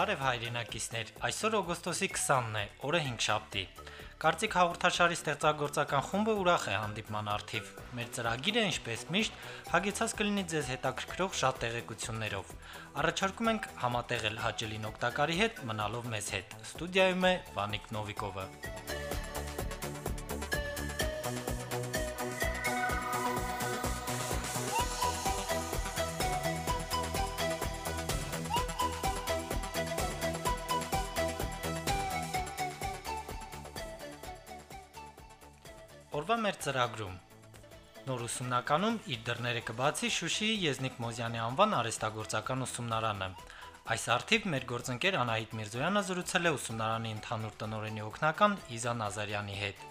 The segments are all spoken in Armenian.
Բարև հայրենակիցներ, այսօր օգոստոսի 20-ն է, օրը 5 շաբթի։ Կարծիք հաղորդաշարի ստեղծագործական խումբը ուրախ է հանդիպման արդիվ։ Մեր ծրագիրը, ինչպես միշտ, հագեցած կլինի ձեզ հետաքրքրող շատ տեղեկություններով։ Առաջարկում ենք համատեղել հաճելին օգտակարի հետ, մնալով մեզ հետ։ Ստուդիայում է Վանիկ Նովիկովը։ Օրվա մեր ծրագրում Նոր ուսումնականում իր դռները կբացի Շուշիի Եզնիկ Մոզյանի անվան արհեստագործական ուսումնարանը։ Այս արդիվ մեր գործընկեր Անահիտ Միրզոյանը զրուցել է ուսումնարանի ընդհանուր տնօրենի օգնական Իզա Նազարյանի հետ։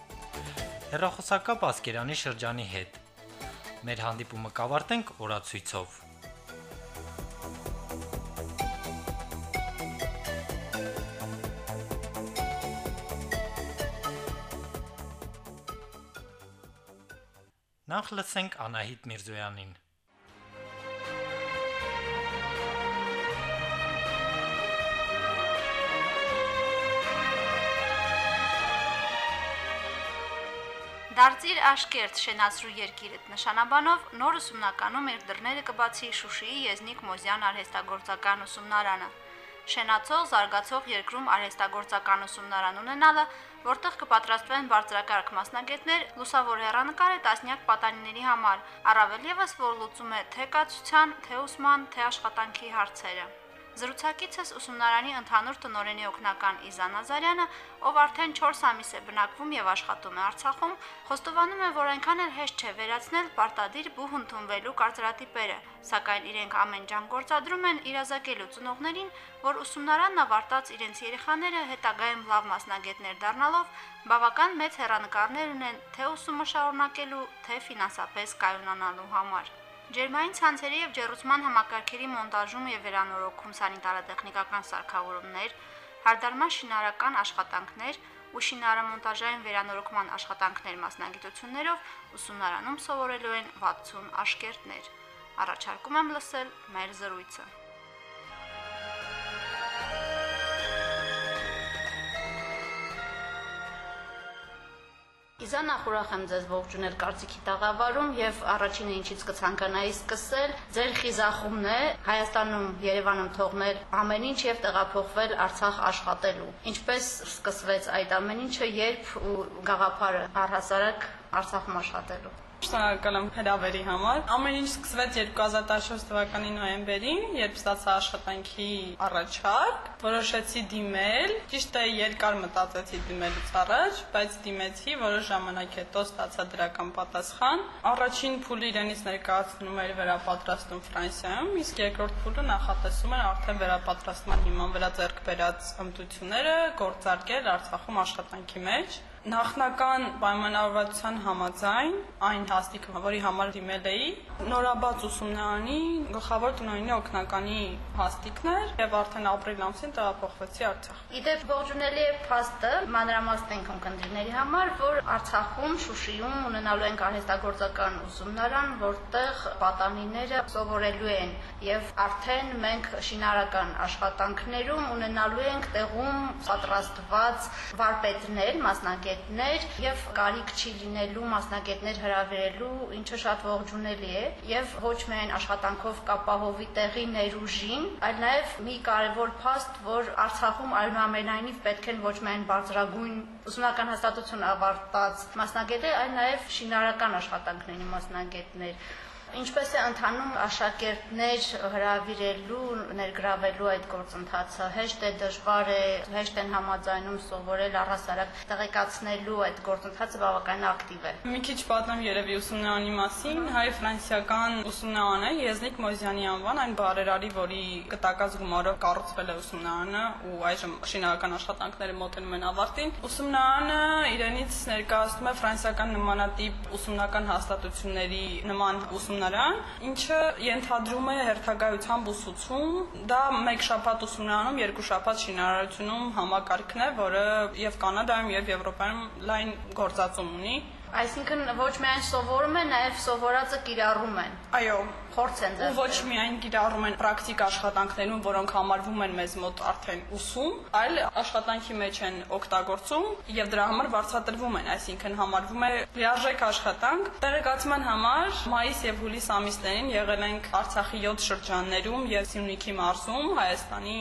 Հերրախոսակապ Ասկերանի շրջանի հետ։ Մեր հանդիպումը կավարտենք օրացույցով։ Նախ լսենք Անահիտ Միրզոյանին։ Դարձիր աշկերտ շենացրու երկիրդ նշանաբանով նոր ուսումնականում իր դռները կբացի Շուշիի Եզնիկ Մոզյան արհեստագործական ուսումնարանը։ Շենացող զարգացող երկրում արհեստագործական ուսումնարան ունենալը, որտեղ կպատրաստվեն բարձրակարգ մասնագետներ, լուսավոր հեռանկար է տասնյակ պատանիների համար, առավել եւս որ լուծում է թե կացության, թե ուսման, թե աշխատանքի հարցերը։ Զրուցակիցս ուսումնարանի ընդհանուր տնօրենի օգնական Իզան Նազարյանը, ով արդեն 4 ամիս է բնակվում եւ աշխատում է Արցախում, խոստովանում է, որ այնքան էլ հեշտ չէ վերացնել պարտադիր բուհ ընդունվելու կարծրատիպերը, սակայն իրենք ամեն ջան գործադրում են իրազեկելու ծնողներին, որ ուսումնարանն ավարտած իրենց երեխաները հետագայում լավ մասնագետներ դառնալով բավական մեծ հերանեկարներ ունեն թե ուսումը շարունակելու, թե ֆինանսապես կայունանալու համար։ Ջերմային ցանցերի եւ ջերուցման համակարգերի մոնտաժում եւ վերանորոգում սանիտարատեխնիկական սարքավորումներ, հարդարման շինարական աշխատանքներ ու շինարարմոնտաժային վերանորոգման աշխատանքներ մասնագիտություններով ուսումնարանում սովորելու են 60 աշկերտներ։ Առաջարկում եմ լսել մեր զրույցը։ Իզան ախուրախ եմ ձեզ ողջունել կարծիքի տաղավարում եւ առաջինը ինչից կցանկանայի սկսել ձեր խիզախումն է Հայաստանում Երևանում թողնել ամեն ինչ եւ տեղափոխվել Արցախ աշխատելու։ Ինչպես սկսվեց այդ ամեն ինչը, երբ ու գաղափարը առհասարակ Արցախում աշխատելու։ Շնորհակալ եմ հրավերի համար։ Ամեն ինչ սկսվեց 2014 թվականի նոյեմբերին, երբ ստացա աշխատանքի առաջարկ, որոշեցի դիմել։ Ճիշտ է, երկար մտածեցի դիմելուց առաջ, բայց դիմեցի, որոշ ժամանակ հետո ստացա դրական պատասխան։ Առաջին փուլը իրենից ներկայացնում էր վերապատրաստում Ֆրանսիայում, իսկ երկրորդ փուլը նախատեսում էր արդեն վերապատրաստման հիման վրա ձեռք բերած հմտությունները գործարկել Արցախում աշխատանքի մեջ նախնական պայմանավորվածության համաձայն այն հաստիկը, որի համար դիմել էի, նորաբաց ուսումնարանի գլխավոր տնօրենի օգնականի հաստիկն էր եւ արդեն ապրիլ ամսին տեղափոխվեցի Արցախ։ Իդեպ ողջունելի է փաստը մանրամասն ենք ունկնդիրների համար, որ Արցախում Շուշիում ունենալու են արհեստագործական ուսումնարան, որտեղ պատանիները սովորելու են եւ արդեն մենք շինարական աշխատանքներում ունենալու ենք տեղում պատրաստված վարպետներ, մասնագետ մասնագետներ եւ կարիք չի լինելու մասնագետներ հրավիրելու, ինչը շատ ողջունելի է եւ ոչ միայն աշխատանքով կապահովի տեղի ներուժին, այլ նաեւ մի կարևոր փաստ, որ Արցախում այնուամենայնիվ պետք են ոչ միայն բարձրագույն ուսումնական հաստատություն ավարտած մասնագետներ, այլ նաեւ շինարական աշխատանքների մասնագետներ Ինչպես է ընթանում աշակերտներ հրավիրելու, ներգրավելու այդ գործընթացը։ Հեշտ է, դժվար է, հեշտ են համաձայնում սովորել առհասարակ տեղեկացնելու այդ գործընթացը բավական ակտիվ է։ Մի քիչ պատմեմ երևի ուսումնարանի մասին։ Հայ-ֆրանսիական ուսումնարան է Եզնիկ Մոզյանի անվան այն բարերարի, որի կտակած գումարով կառուցվել է ուսումնարանը ու այժմ շինարական աշխատանքները մոտենում են ավարտին։ Ուսումնարանը իրենից ներկայացնում է ֆրանսիական նմանատիպ ուսումնական հաստատությունների նման ուսում ուսումնարան, ինչը ենթադրում է հերթագայությամբ ուսուցում։ Դա մեկ շաբաթ ուսումնարանում, երկու շաբաթ շինարարությունում համակարգն է, որը եւ Կանադայում եւ Եվրոպայում լայն գործածում ունի Այսինքն ոչ միայն սովորում են, նաև սովորածը կիրառում են։ Այո, Փորձ են ու ձեռք ոչ միայն կիրառում են պրակտիկ աշխատանքներում, որոնք համարվում են մեզ մոտ արդեն ուսում, այլ աշխատանքի մեջ են օգտագործում եւ դրա համար վարձատրվում են, այսինքն համարվում է լիարժեք աշխատանք։ Տեղեկացման համար մայիս եւ հուլիս ամիսներին եղել ենք Արցախի 7 շրջաններում եւ Սյունիքի մարզում Հայաստանի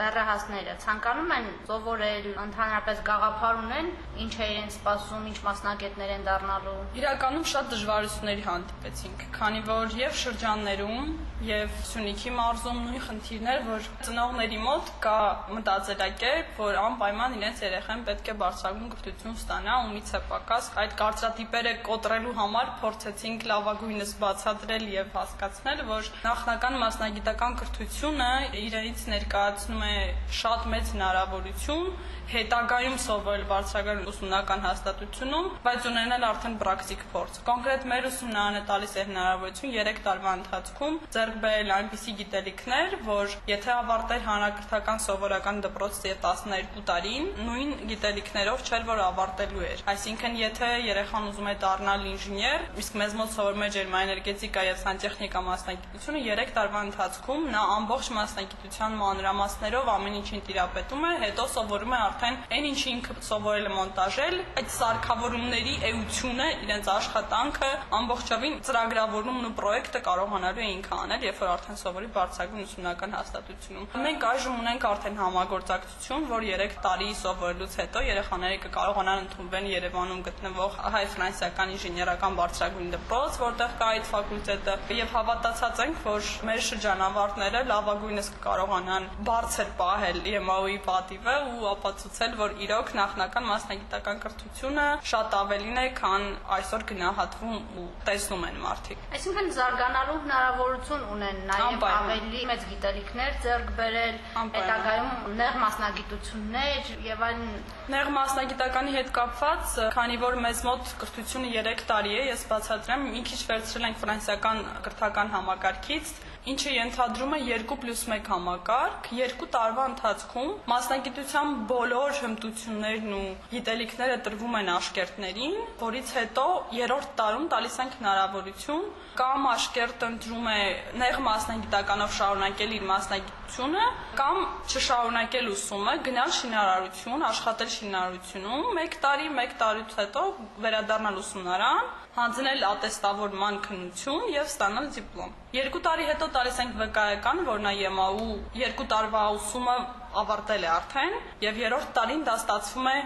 դեռահասները ցանկանում են սովորել, ընդհանրապես գաղափար ունեն, ինչ է իրենց սպասում, ինչ մասնագետներ են դառնալու։ Իրականում շատ դժվարությունների հանդիպեցինք, քանի որ եւ շրջաններում եւ Սյունիքի մարզում նույն խնդիրներ, որ ծնողների մոտ կա մտածելակերպ, որ անպայման իրենց երեխան պետք է բարձրագույն կրթություն ստանա, ումից է պակաս։ Այդ կարծրատիպերը կոտրելու համար փորձեցինք լավագույնս բացատրել եւ հասկացնել, որ նախնական մասնագիտական կրթությունը իրենից ներկայացնում է շատ մեծ հնարավորություն հետագայում սովորել բարձրագույն ուսումնական հաստատությունում, բայց ունենալ արդեն պրակտիկ փորձ։ Կոնկրետ մեր ուսումնարանը տալիս է հնարավորություն 3 տարվա ընթացքում ձեռք բերել այնպիսի գիտելիքներ, որ եթե ավարտեր հանրակրթական սովորական դպրոցը 12 տարին, նույն գիտելիքներով չէր որ ավարտելու էր։ Այսինքն, եթե երեխան ուզում է դառնալ ինժեներ, իսկ մեզ մոտ սովորում է ջերմաէներգետիկա եւ սանտեխնիկա մասնագիտությունը 3 տարվա ընթացքում նա ամբողջ մասնագիտության մանրամասներով ամեն ինչին տիրապետում է, հետո սովորում է արդեն այն ինչ ինքը սովորել է մոնտաժել, այդ սարքավորումների էությունը, իրենց աշխատանքը ամբողջովին ծրագրավորումն ու պրոյեկտը կարողանալու է ինքը անել, երբ որ արդեն սովորի բարձրագույն ուսումնական հաստատությունում։ Մենք այժմ ունենք արդեն համագործակցություն, որ 3 տարի սովորելուց հետո երեխաները կկարողանան ընդունվել Երևանում գտնվող հայ-ֆրանսիական ինժեներական բարձրագույն դպրոց, որտեղ կա այդ ֆակուլտետը, եւ հավատացած ենք, որ մեր շրջանավարտները լավագույնս կկարողանան բարձր պահել ԵՄԱՕ-ի պատիվը ու ապացուցել, որ իրոք նախնական մասնագիտական կրթությունը շատ ավելին է, քան այսօր գնահատվում ու տեսնում են մարդիկ։ Այսինքն զարգանալու հնարավորություն ունեն նաև ավելի մեծ գիտելիքներ ձեռք բերել, հետագայում նեղ մասնագիտություններ եւ այլն Նեղ մասնագիտականի հետ կապված, քանի որ մեզ մոտ կրթությունը 3 տարի է, ես բացատրեմ, մի քիչ վերցրել ենք ֆրանսիական կրթական համակարգից, ինչը ենթադրում է 2+1 համակարգ, երկու տարվա ընթացքում մասնագիտության բոլոր հմտություններն ու գիտելիքները տրվում են աշկերտներին, որից հետո երրորդ տարում տալիս ենք հնարավորություն կամ աշկերտը ընտրում է նեղ մասնագիտականով շարունակել իր մասնագիտությունը կամ չշարունակել ուսումը, գնալ շինարարություն, աշխատել շինարարությունում 1 տարի, 1 տարուց հետո վերադառնալ ուսումնարան, հանձնել ատեստավորման քննություն եւ ստանալ դիպլոմ։ Երկու տարի հետո տալիս ենք վկայական, որ նա ԵՄԱ-ու երկու տարվա ուսումը ավարտել է արդեն եւ երրորդ տարին դա ստացվում է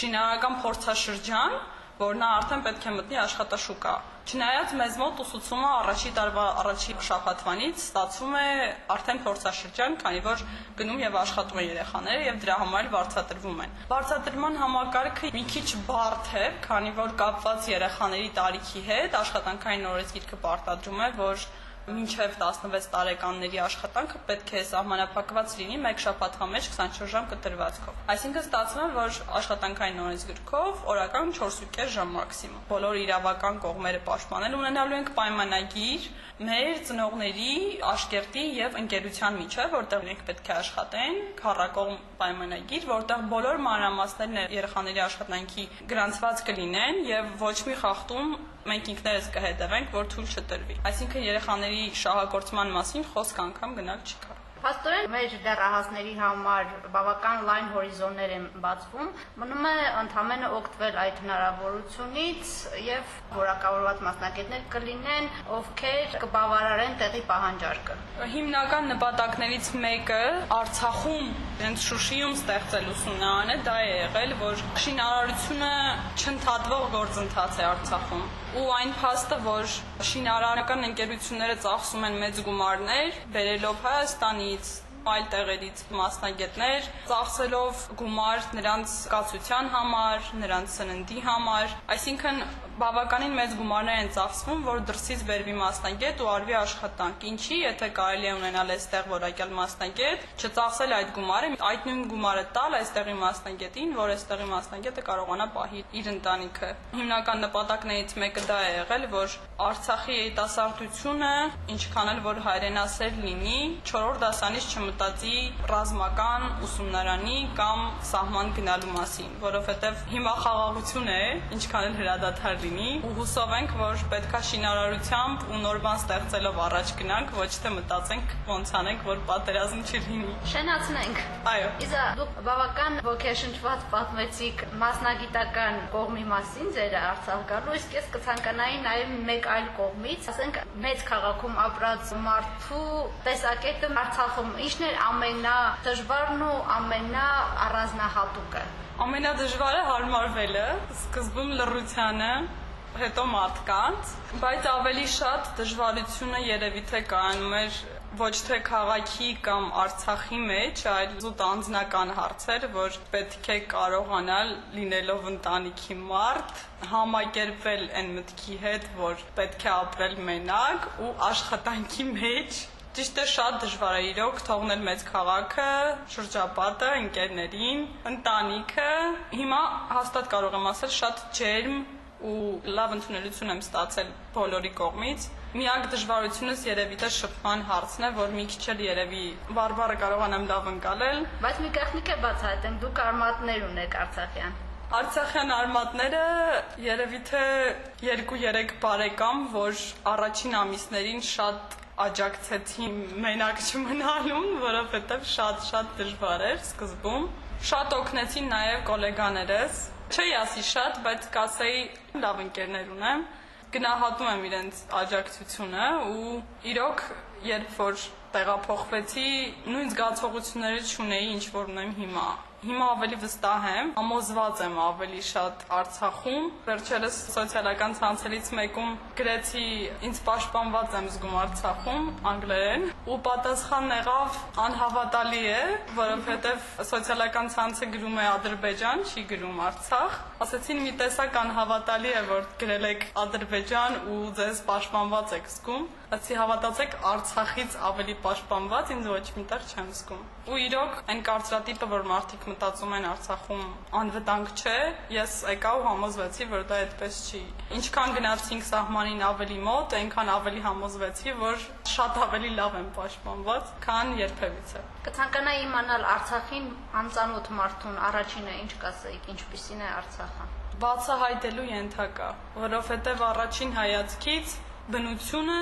շինարարական փորձաշրջան, որ նա արդեն պետք է մտնի աշխատաշուկա։ Չնայած մեզ մոտ ուսուցումը առաջի տարվա առաջի շաբաթվանից ստացվում է արդեն փորձաշրջան, քանի որ գնում եւ աշխատում են երեխաները եւ դրա համար էլ վարձատրվում են։ Վարձատրման համակարգը մի քիչ բարդ է, քանի որ կապված երեխաների տարիքի հետ աշխատանքային օրենսգիրքը պարտադրում է, որ մինչև 16 տարեկանների աշխատանքը պետք է սահմանափակված լինի 1 շաբաթվա մեջ 24 ժամ կտրվածքով։ Այսինքն ստացվում է, որ աշխատանքային օրենսգրքով օրական 4.5 ժամ մաքսիմում։ Բոլոր իրավական կողմերը պաշտպանել ունենալու ենք պայմանագիր մեր ծնողների, աշկերտի եւ ընկերության միջև, որտեղ մենք պետք է աշխատեն, քառակողմ պայմանագիր, որտեղ բոլոր մանրամասներն երեխաների աշխատանքի գրանցված կլինեն եւ ոչ մի խախտում մենք ինքներս կհետևենք, որ թույլ չտրվի։ Այսինքն երեխաների շահագործման մասին խոսք անգամ գնալ չի կարող։ Փաստորեն մեր դեռահասների համար բավական լայն հորիզոններ են բացվում։ Մնում է ընդհանրապես օգտվել այդ հնարավորությունից եւ որակավորված մասնակիցներ կլինեն, ովքեր կբավարարեն տեղի պահանջարկը։ Հիմնական նպատակներից մեկը Արցախում, հենց Շուշիում ստեղծել ուսումնարանը դա է եղել, որ շինարարությունը չընդհատվող գործընթաց է Արցախում ու այն փաստը, որ շինարարական ընկերությունները ծախսում են մեծ գումարներ, բերելով Հայաստանից, այլ տեղերից մասնագետներ, ծախսելով գումար նրանց կացության համար, նրանց սննդի համար, այսինքն բավականին մեծ գումարներ են ծախսվում, որ դրսից բերվի մասնագետ ու արվի աշխատանք։ Ինչի, եթե կարելի է ունենալ այստեղ որակյալ մասնագետ, չծախսել այդ գումարը, այդ նույն գումարը տալ այստեղի մասնագետին, որ այստեղի մասնագետը կարողանա պահի իր ընտանիքը։ Հիմնական նպատակներից մեկը դա է եղել, որ Արցախի երիտասարդությունը, ինչքան էլ որ հայրենասեր լինի, 4-րդ դասանից չմ չմտածի ռազմական ուսումնարանի կամ սահման գնալու մասին, որովհետև հիմա խաղաղություն է, ինչքան էլ հրադադար լինի, ու հուսով ենք, որ պետքա շինարարությամբ ու նոր բան ստեղծելով առաջ գնանք, ոչ թե մտածենք ոնց անենք, որ պատերազմ չլինի։ Շենացնենք։ Այո։ Իզա դուք բավական ոգեշնչված պատմեցիք մասնագիտական կողմի մասին ձեր Արցախ գալու, իսկ ես կցանկանայի նաև մեկ այլ կողմից, ասենք մեծ քաղաքում ապրած մարդու տեսակետը Արցախում ինչն է ամենադժվարն ու ամենաառանձնահատուկը։ Ամենադժվարը հարմարվելը, սկզբում լռությանը, հետո մարդկանց, բայց ավելի շատ դժվարությունը երևի թե կայանում էր ոչ թե քաղաքի կամ Արցախի մեջ, այլ զուտ անձնական հարցեր, որ պետք է կարողանալ լինելով ընտանիքի մարդ, համակերպվել այն մտքի հետ, որ պետք է ապրել մենակ ու աշխատանքի մեջ Ճիշտ է շատ դժվար է իրոք թողնել մեծ քաղաքը, շրջապատը, ընկերներին, ընտանիքը։ Հիմա հաստատ կարող եմ ասել շատ ջերմ ու լավ ընդունելություն եմ ստացել բոլորի կողմից։ Միակ դժվարությունս երևի թե շփման հարցն է, որ մի քիչ էլ երևի բարբառը կարողանամ լավ ընկալել։ Բայց մի տեխնիկ է բացահայտեմ, դուք արմատներ ունեք Արցախյան։ Արցախյան արմատները երևի թե 2-3 բարեկամ, որ առաջին ամիսներին շատ աջակցեցին մենակ չմնալուն, որովհետև շատ-շատ դժվար էր սկզբում։ Շատ օգնեցին նաև գոլեգաներս, Չի ասի շատ, բայց կասեի լավ ընկերներ ունեմ, գնահատում եմ իրենց աջակցությունը ու իրոք երբ որ տեղափոխվեցի, նույն զգացողությունները չունեի, ինչ որ ունեմ հիմա։ Հիմա ավելի վստահ եմ, համոզված եմ ավելի շատ Արցախում։ Վերջերս սոցիալական ցանցերից մեկում գրեցի ինձ պաշտպանված եմ զգում Արցախում անգլերեն ու պատասխանն եղավ անհավատալի է, որովհետև սոցիալական ցանցը գրում է Ադրբեջան, չի գրում Արցախ։ Ասացին մի տեսակ անհավատալի է, որ գրել եք Ադրբեջան ու ձեզ պաշտպանված եք զգում։ Ասի հավատացեք Արցախից ավելի պաշտպանված ինձ ոչ մի տեղ չեմ զգում։ Ու իրոք այն կարծրատիպը, որ մարդիկ մտածում են Արցախում անվտանգ չէ, ես եկա ու համոզվեցի, որ դա այդպես չի։ Ինչքան գնացինք սահմանին ավելի մոտ, այնքան ավելի համոզվեցի, որ շատ ավելի լավ եմ պաշտպանված, քան երբևիցե։ Կցանկանայի իմանալ Արցախին անծանոթ մարդուն առաջինը ինչ կասեիք, ինչպիսին է Արցախը։ Բացահայտելու ենթակա, որովհետև առաջին հայացքից բնությունը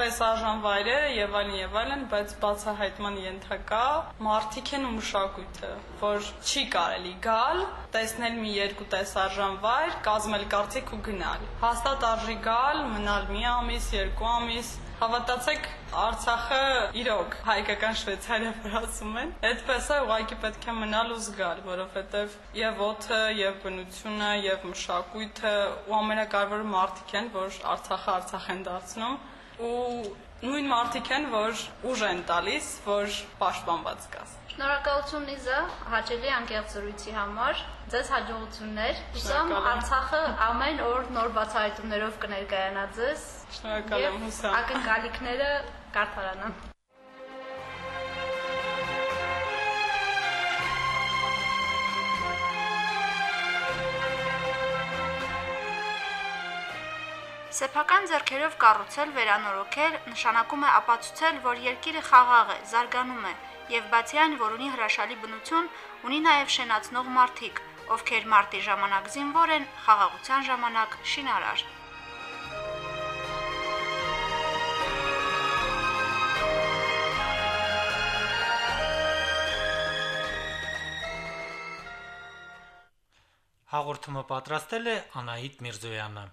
տեսարժան վայրերը եւ այլն եւ այլն, բայց բացահայտման ենթակա մարդիկ են ու մշակույթը, որ չի կարելի գալ, տեսնել մի երկու տեսարժան վայր, կազմել կարծիք ու գնալ։ Հաստատ արժի գալ, մնալ մի ամիս, երկու ամիս, Հավատացեք, Արցախը իրոք հայկական Շվեյցարիա վրացում են։ Այդպես է ուղղակի պետք է մնալ ու զգալ, որովհետև եւ օդը, եւ բնությունը, եւ մշակույթը ու ամենակարևորը մարդիկ են, որ Արցախը Արցախ են դարձնում ու նույն մարդիկ են, որ ուժ են տալիս, որ պաշտպանված կաս։ Շնորհակալություն Լիզա, հաճելի անկեղծ զրույցի համար։ Ձեզ հաջողություններ։ Հուսամ Արցախը ամեն օր նոր բացահայտումներով կներկայանա ձեզ։ Շնորհակալ եմ, հուսամ։ Ակնկալիքները կարդարանան։ Սեփական ձեռքերով կառուցել, վերանորոգել նշանակում է ապացուցել, որ երկիրը խաղաղ է, զարգանում է, եւ բացի այն, որ ունի հրաշալի բնություն, ունի նաեւ շենացնող մարդիկ, ովքեր մարտի ժամանակ զինվոր են, խաղաղության ժամանակ շինարար։ Հաղորդումը պատրաստել է Անահիտ Միրզոյանը։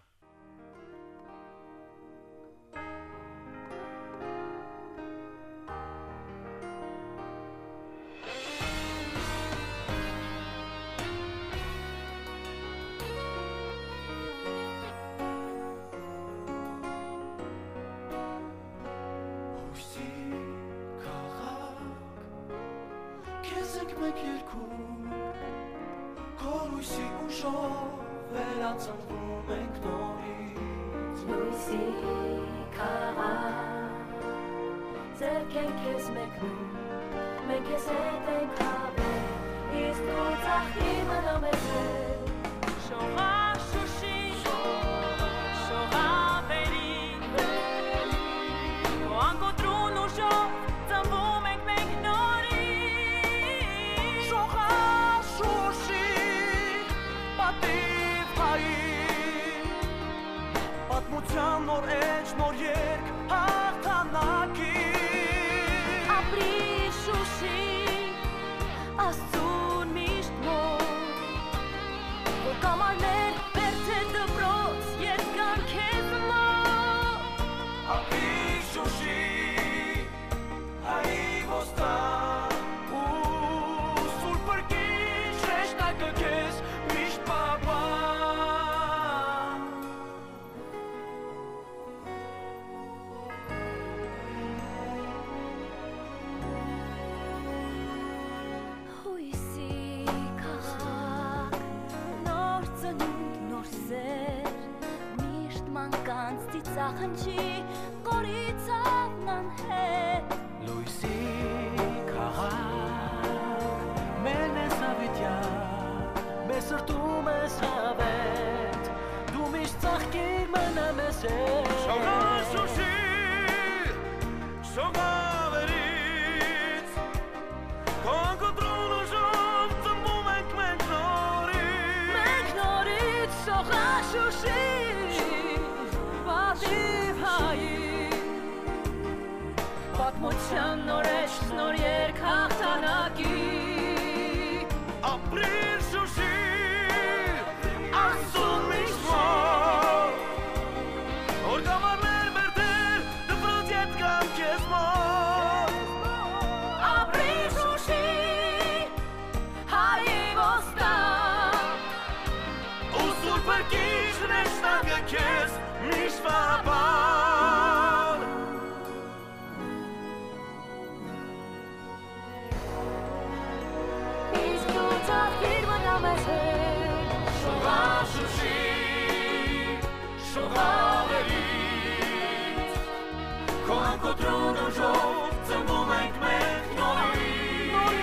Քո անկոտրուն ուժով ծնվում ենք մենք նորից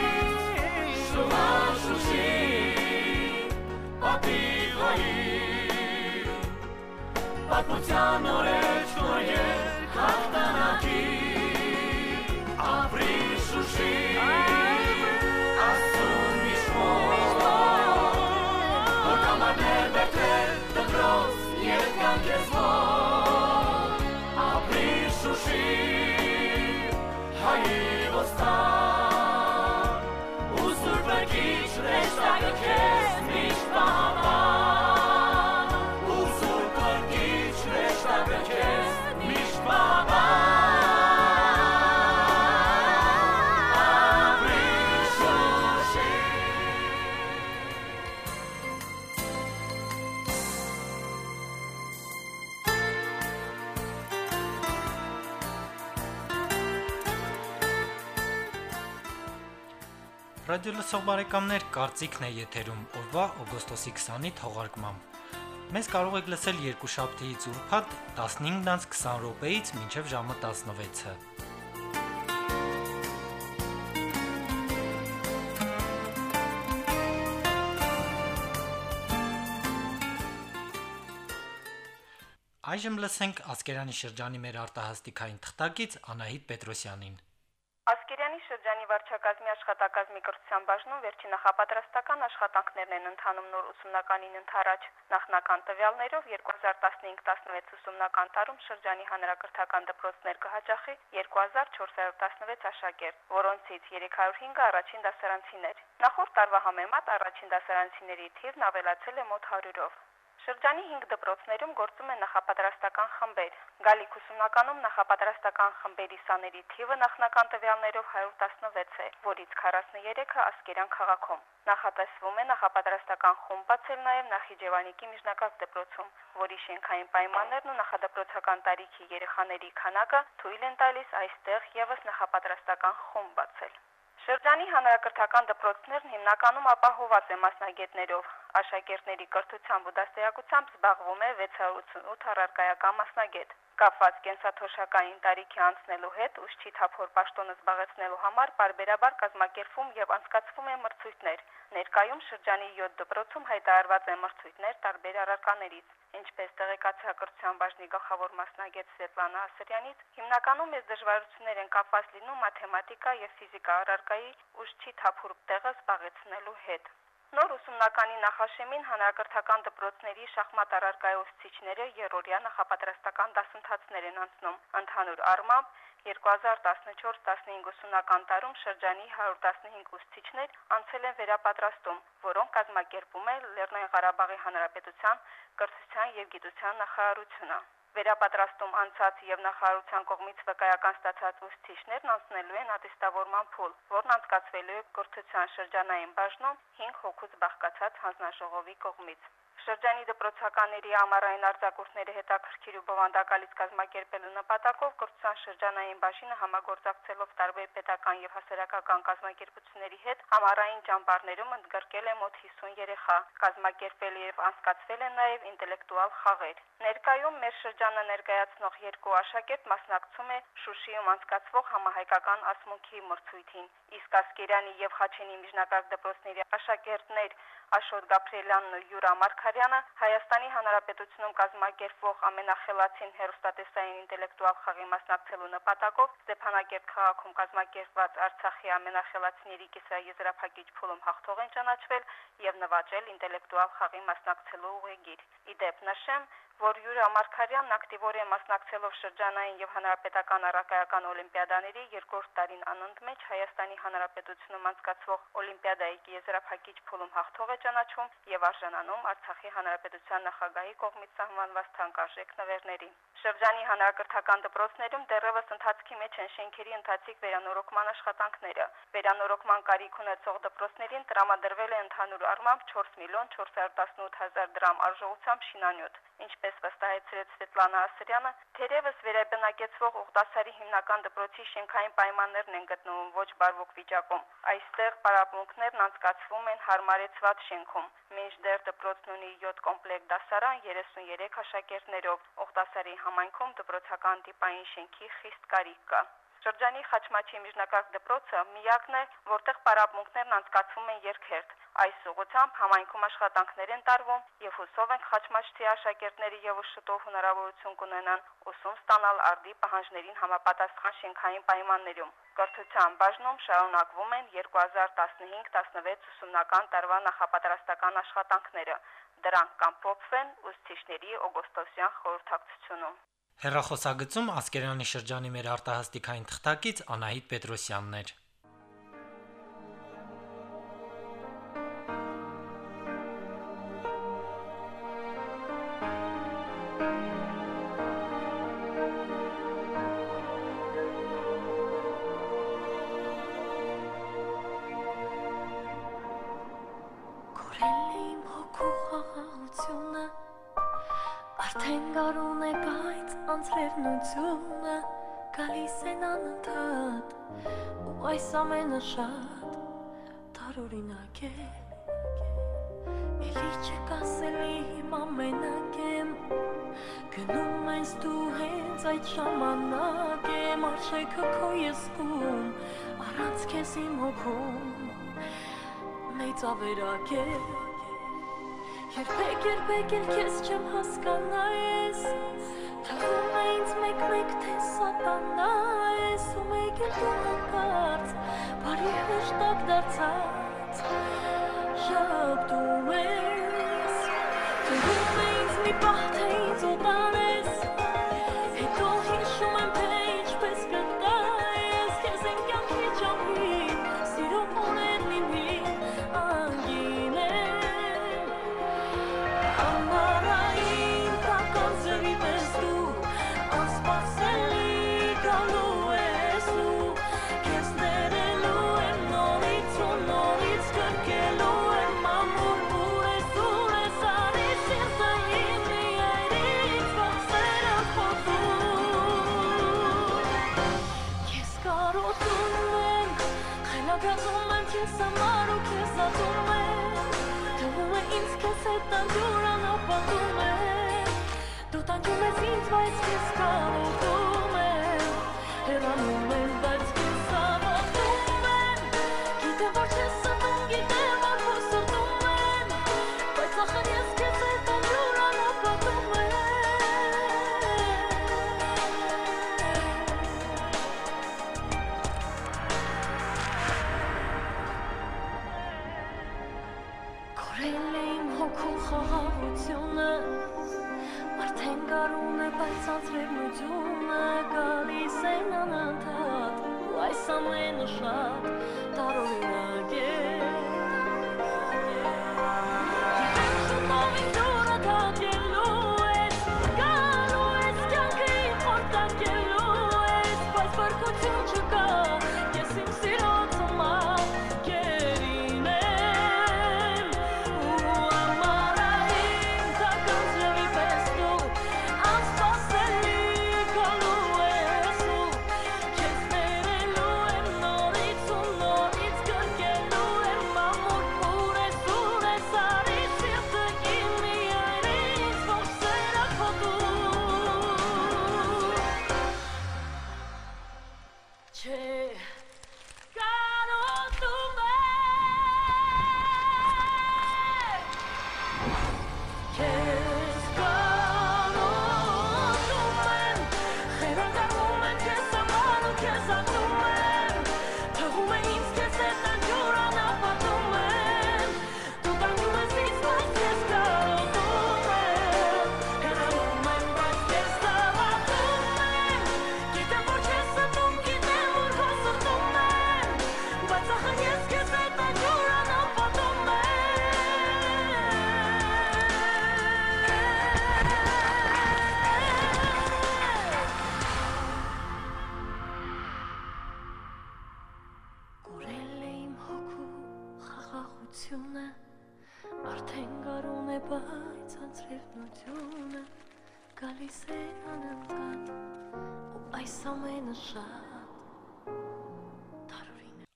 Շոշի պատիվայի Պատմության օրեջ նոր երկ հաղթանակի Ապրի շուշի Աստուն միշմոր Որ կամարներ բերթել դպրոց երկան կեզ մոտ Ռադիո լսող բարեկամներ, կարծիքն է եթերում. Օրվա օգոստոսի 20-ի թողարկմամբ։ Մեզ կարող եք լսել երկուշաբթիից ուրբաթ 15-ից 20 րոպեից մինչև ժամը 16-ը։ Այժմ լսենք Ասկերանի շրջանի մեր արտահասթիկային թղթակից Անահիտ Պետրոսյանին։ Ասկերյանի շրջանի վարչակազմի աշխատակազմի կրթության բաժնում վերջին նախապատրաստական աշխատանքներն են ընթանում նոր ուսումնականին ընթരാճ։ Նախնական տվյալներով 2015-16 ուսումնական տարում շրջանի հանրակրթական դպրոցներ կհաճախի 2416 աշակերտ, որոնցից 305-ը առաջին դասարանցիներ։ Նախորդ տարվա համեմատ առաջին դասարանցիների թիվն ավելացել է մոտ 100-ով։ Շրջանի 5 դպրոցներում գործում են նախապատրաստական խմբեր։ Գալիք ուսումնականում նախապատրաստական խմբերի սաների թիվը նախնական տվյալներով 116 է, որից 43-ը Ասկերան քաղաքում։ Նախատեսվում է նախապատրաստական խումբ բացել նաև Նախիջևանիկի միջնակարգ դպրոցում, որի շենքային պայմաններն ու նախադպրոցական տարիքի երեխաների քանակը թույլ են տալիս այստեղ եւս նախապատրաստական խումբ բացել։ Շրջանի հանրակրթական դպրոցներն հիմնականում ապահոված է մասնագետներով։ Աշակերտների կրթությամբ ու դաստիարակությամբ զբաղվում է 688 առարկայական մասնագետ։ Կապված կենսաթոշակային տարիքի անցնելու հետ ուշքի թափոր պաշտոնը զբաղեցնելու համար բարբերաբար կազմակերպվում եւ անցկացվում են մրցույթներ։ Ներկայում շրջանի 7 դպրոցում հայտարարված են մրցույթներ տարբեր առարկաներից, ինչպես տեղեկացա կրթության բաժնի գլխավոր մասնագետ Սվետլանա Ասրյանից, հիմնականում մեծ դժվարություններ են կապված լինում մաթեմատիկա եւ ֆիզիկա առարկայի ուշքի թափուր տեղը զբաղեցնելու հետ։ Նոր ուսումնականի նախաշեմին հանրակրթական դպրոցների շախմատ առարկայուսցիչները երրորդյա նախապատրաստական դասընթացներ են անցնում։ Ընդհանուր առմամբ 2014-15 ուսումնական տարում շրջանի 115 ուսուցիչներ անցել են վերապատրաստում, որոնք կազմակերպում է Լեռնային Ղարաբաղի Հանրապետության կրթության եւ գիտության նախարարությունը։ Վերապատրաստում անցած եւ նախարարության կողմից վկայական ստացած ուսուցիչներն անցնելու են ատեստավորման փուլ, որն անցկացվելու է կրթության շրջանային բաժնում 5 հոգուց բաղկացած հանձնաժողովի կողմից։ Շրջանի դպրոցականների ամառային արձակուրդների հետաքրքիր ու բովանդակալից կազմակերպելու նպատակով կրթության շրջանային բաժինը համագործակցելով տարբեր պետական եւ հասարակական կազմակերպությունների հետ ամառային ճամբարներում ընդգրկել է մոտ 50 երեխա։ Կազմակերպել եւ անցկացվել են նաեւ ինտելեկտուալ խաղեր։ Ներկայում մեր շրջանը ներկայացնող երկու աշակերտ մասնակցում է Շուշիում անցկացվող համահայկական ասմունքի մրցույթին, իսկ Ասկերյանի եւ Խաչենի միջնակարգ դպրոցների աշակերտներ Աշոտ Գաբրիելյանն ու Յուրա Մարկարյանը Հայաստանի Հանրապետությունում կազմակերպվող ամենախելացին հերոստատեսային ինտելեկտուալ խաղի մասնակցելու նպատակով Ստեփանակերտ քաղաքում կազմակերպված Արցախի ամենախելացիների կիսաեզրափակիչ փուլում հաղթող են ճանաչվել եւ նվաճել ինտելեկտուալ խաղի մասնակցելու ուղեգիր։ Իդեպ նշեմ, որ Յուրա Մարկարյանն ակտիվորեն մասնակցելով շրջանային եւ հանրապետական առակայական օլիմպիադաների երկրորդ տարին անընդմեջ Հայաստանի Հանրապետությունում անցկացվող օլիմպիադայի եզրափակիչ փուլում հաղթող է ճանաչվում եւ արժանանում Արցախի Հանրապետության նախագահի կողմից սահմանված թանկարժեք նվերների։ Շրջանի հանրակրթական դպրոցներում դեռևս ընթացքի մեջ են շենքերի ընթացիկ վերանորոգման աշխատանքները։ Վերանորոգման կարիք ունեցող դպրոցներին տրամադրվել է ընդհանուր առմամբ 4 միլիոն 418 հազար դրամ արժողությամբ շինանյութ։ Ինչպես վստահեցրեց Սվետլանա Ասրյանը, թերևս վերաբնակեցվող Ուղտասարի հիմնական դպրոցի շենքային պայմաններն են գտնվում ոչ բարվոք վիճակում։ Այստեղ պարապմունքներն անցկացվում են հարմարեցված շենքում։ Մինչդեռ դպրոցն ունի 7 կոմպլեկտ դասարան 33 աշակերտներով։ Ուղտասարի համայնքում դպրոցական տիպային շենքի խիստ կարիք կա։ Շրջանի Խաչմաչի միջնակարգ դպրոցը միակն է, որտեղ պարապմունքներն անցկացվում են երկհերթ։ Այս ուղղությամբ համայնքում աշխատանքներ են տարվում եւ հուսով ենք Խաչմաչի աշակերտների եւս շտով հնարավորություն կունենան ուսում ստանալ արդի պահանջներին համապատասխան շենքային պայմաններում։ Կրթության բաժնում շարունակվում են 2015-16 ուսումնական տարվա նախապատրաստական աշխատանքները։ Դրանք կամփոփվեն ուսուցիչների օգոստոսյան խորհրդակցությունում։ Հերրախոսագծում Ասկերանի շրջանի մեր արտահասթիկային թղթակից Անահիտ Պետրոսյանն էր։ Արդեն գարուն է, բայց անցրևնությունը Գալիս են անընդհատ Ու այս ամենը շատ տարօրինակ է Էլի չկասելի հիմա մենակ եմ Գնում ես դու հենց այդ ժամանակ եմ Արշեքը քո ես կում Առանց քեզ իմ հոգում մեծ ավերակ է Երբեք երբեք էլ քեզ չեմ հասկանա ես Թվում է ինձ մեկ-մեկ թե սատանա ես Ու մեկ էլ դու հանկարծ բարի հեշտակ դարձած Շապտում ես Թվում է ինձ մի պահ թե ինձ ուտանես ամենը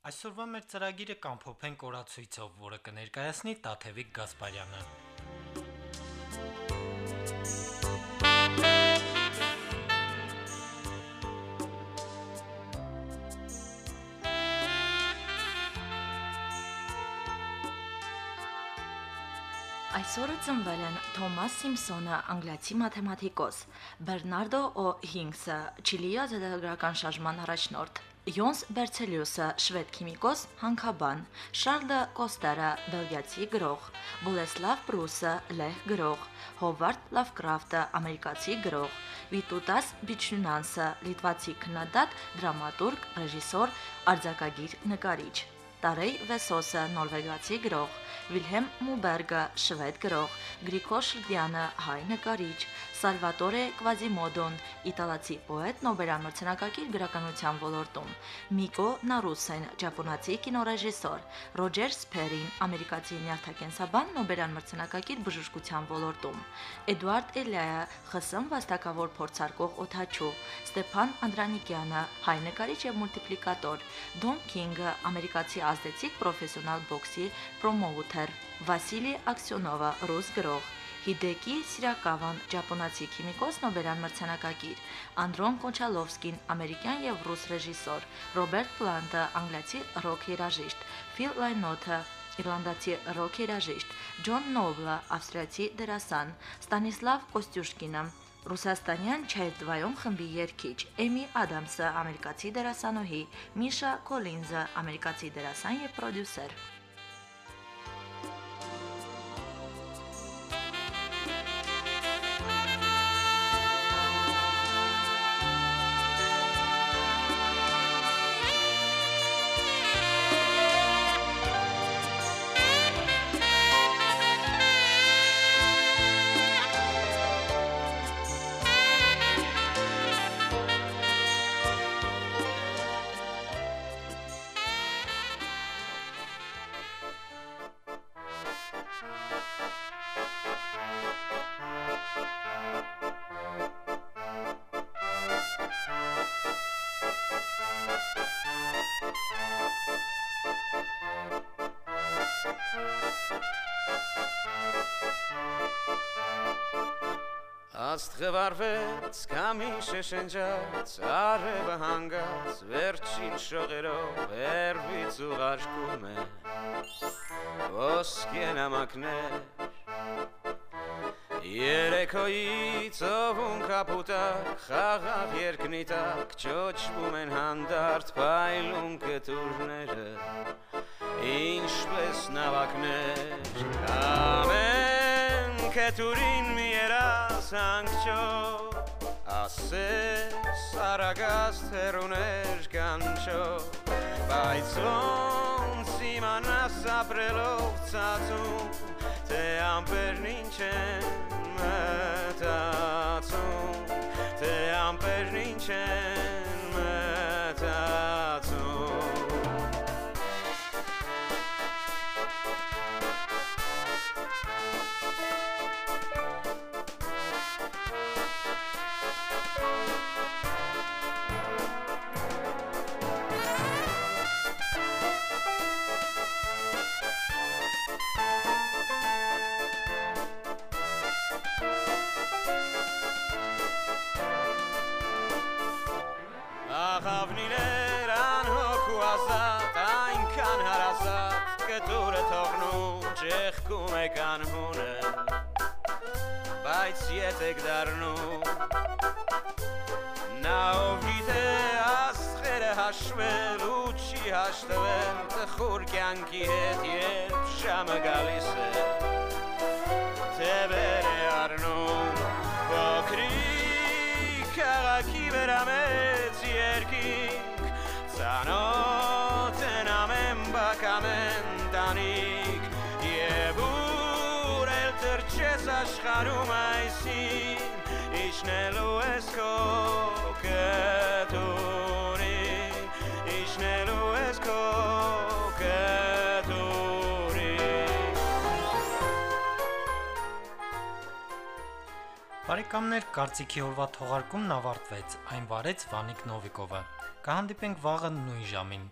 Այսօրվա մեր ծրագիրը կամփոփենք օրացույցով, որը կներկայացնի Տաթևիկ Գասպարյանը։ Այսօրը ծնվել են Թոմաս Սիմպսոնը, անգլիացի մաթեմատիկոս, Բերնարդո Օ Հինգսը, Չիլիի ազատագրական շարժման առաջնորդ, Յոնս Բերցելիուսը, շվեդ քիմիկոս, հանքաբան, Շարլը Կոստերը, բելգիացի գրող, Բուլեսլավ Պրուսը, լեհ գրող, Հովարդ Լավկրաֆտը, ամերիկացի գրող, Վիտուտաս Բիչյունանսը, լիտվացի քննադատ, դրամատուրգ, ռեժիսոր, արձակագիր, նկարիչ, Տարեյ Վեսոսը, նորվեգացի գրող, Վիլհեմ Մուբերգը, շվեդ գրող, Գրիգոր Շլդյանը, հայ նկարիչ, Սալվատորե Կվազիմոդոն, իտալացի պոետ, Նոբելյան մրցանակակիր գրականության ոլորտում, Միկո Նարուսեն, ճապոնացի կինոռեժիսոր, Ռոջեր Սփերին, ամերիկացի նյարդակենսաբան, Նոբելյան մրցանակակիր բժշկության ոլորտում, Էդուարդ Էլիայը, ԽՍՀՄ վաստակավոր փորձարկող օթաչու, Ստեփան Անդրանիկյանը, հայ նկարիչ եւ մուլտիպլիկատոր, Դոն Քինգը, ամերիկացի ազդեցիկ պրոֆեսիոնալ բոքսի պրոմոութեր, Վասիլի Աքսյոնովը, ռուս գրող, Հիդեկի Սիրակավան, ճապոնացի քիմիկոս, Նոբելյան մրցանակակիր, Անդրոն Կոչալովսկին, ամերիկյան եւ ռուս ռեժիսոր, Ռոբերտ Պլանտը, անգլիացի ռոք երաժիշտ, Ֆիլ Լայնոթը, Իռլանդացի ռոք երաժիշտ, Ջոն Նոբլը, ավստրիացի դերասան, Ստանիսլավ Կոստյուշկինը, Ռուսաստանյան Չայտվայոն խմբի երգիչ, Էմի Ադամսը, ամերիկացի դերասանուհի, Միշա Կոլինզը, ամերիկացի դերասան եւ պրոդյուսեր։ Աստղվարվեց կամի շշնջաց, արևը հանգած, վերջին շողերով երբից ուղարկում է, ոսկե նամակներ, Երեքոյի ծովում կապուտակ, խաղաղ երկնիտակ, ճոճվում են հանդարտ պայլում կտուրները, ինչպես նավակներ, ամեն կտուրին մի երասանքչո, ասես արագած թերուներ կանչո, բայց ոնց իմանաս ապրելով ծածում, թե ամպերն ինչ են մտածում, թե ամպերն ինչ են ճեղքում եք անհունը, բայց ետ եք դարնում, նա ով գիտե աստղերը հաշվել ու չի հաշտվել, տխուր կյանքի հետ երբ ժամը գալիս է, թևեր է արնում, փոքրիկ քաղաքի վերամեծ երկինք, ծանոթ են ամեն բակ ամեն տանիք, աշխարում այսին իջնելու ես քո կտուրին իջնելու ես քո կտուրին Բարեկամներ կարծիքի օրվա թողարկումն ավարտվեց այն վարեց Վանիկ Նովիկովը կհանդիպենք վաղը նույն ժամին